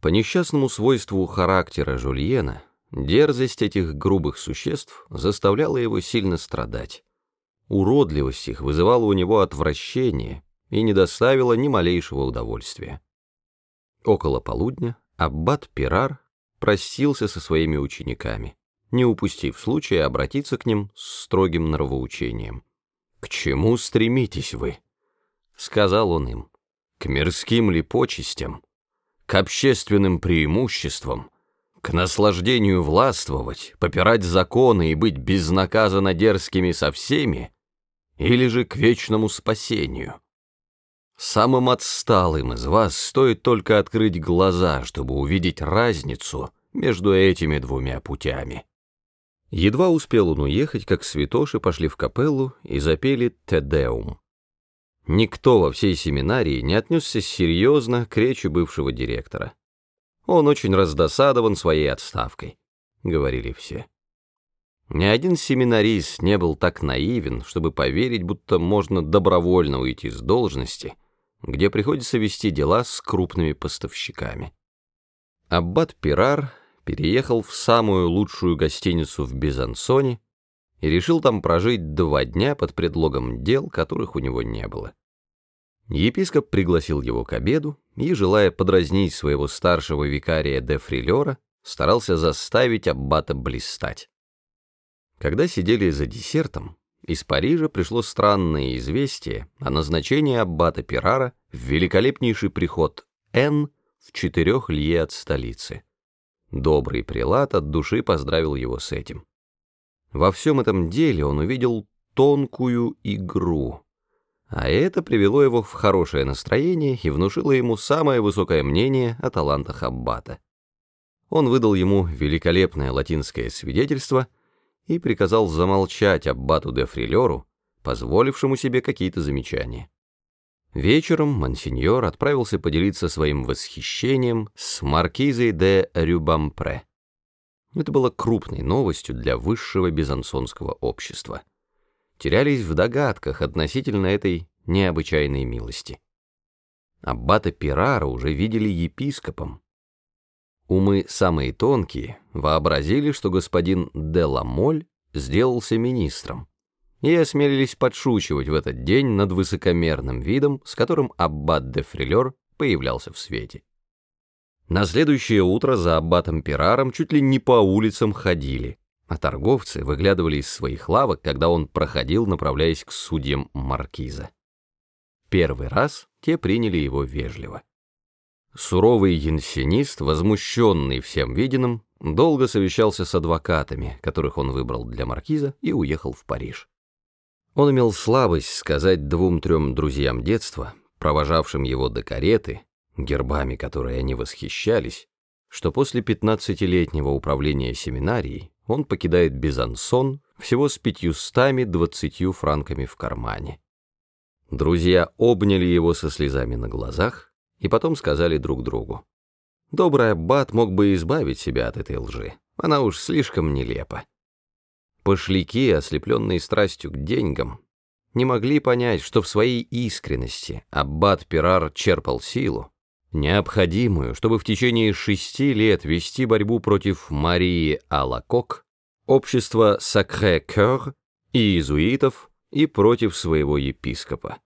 По несчастному свойству характера Жульена, дерзость этих грубых существ заставляла его сильно страдать. Уродливость их вызывала у него отвращение и не доставила ни малейшего удовольствия. Около полудня аббат Пирар простился со своими учениками, не упустив случая обратиться к ним с строгим нравоучением. «К чему стремитесь вы?» — сказал он им. «К мирским ли почестям?» К общественным преимуществам, к наслаждению властвовать, попирать законы и быть безнаказанно дерзкими со всеми, или же к вечному спасению. Самым отсталым из вас стоит только открыть глаза, чтобы увидеть разницу между этими двумя путями. Едва успел он уехать, как святоши пошли в капеллу и запели «Тедеум». Никто во всей семинарии не отнесся серьезно к речи бывшего директора. Он очень раздосадован своей отставкой, — говорили все. Ни один семинарист не был так наивен, чтобы поверить, будто можно добровольно уйти с должности, где приходится вести дела с крупными поставщиками. Аббат Пирар переехал в самую лучшую гостиницу в Безансоне и решил там прожить два дня под предлогом дел, которых у него не было. Епископ пригласил его к обеду и, желая подразнить своего старшего викария де Фрилера, старался заставить аббата блистать. Когда сидели за десертом, из Парижа пришло странное известие о назначении аббата Пирара в великолепнейший приход Н в четырех лье от столицы. Добрый прилад от души поздравил его с этим. Во всем этом деле он увидел тонкую игру, а это привело его в хорошее настроение и внушило ему самое высокое мнение о талантах Аббата. Он выдал ему великолепное латинское свидетельство и приказал замолчать Аббату де Фрилеру, позволившему себе какие-то замечания. Вечером монсеньор отправился поделиться своим восхищением с маркизой де Рюбампре. Это было крупной новостью для высшего безансонского общества. Терялись в догадках относительно этой необычайной милости. Аббата Пирара уже видели епископом. Умы самые тонкие вообразили, что господин де Ламоль сделался министром, и осмелились подшучивать в этот день над высокомерным видом, с которым аббат де Фрилер появлялся в свете. На следующее утро за аббатом Пираром чуть ли не по улицам ходили, а торговцы выглядывали из своих лавок, когда он проходил, направляясь к судьям маркиза. Первый раз те приняли его вежливо. Суровый янсенист, возмущенный всем виденным, долго совещался с адвокатами, которых он выбрал для маркиза, и уехал в Париж. Он имел слабость сказать двум-трем друзьям детства, провожавшим его до кареты, гербами которые они восхищались, что после пятнадцатилетнего управления семинарией он покидает Безансон всего с пятьюстами двадцатью франками в кармане. Друзья обняли его со слезами на глазах и потом сказали друг другу. Добрый аббат мог бы избавить себя от этой лжи, она уж слишком нелепа. Пошляки, ослепленные страстью к деньгам, не могли понять, что в своей искренности аббат Пирар черпал силу, необходимую, чтобы в течение шести лет вести борьбу против Марии Алакок, общества Сакре-Кёр и иезуитов и против своего епископа.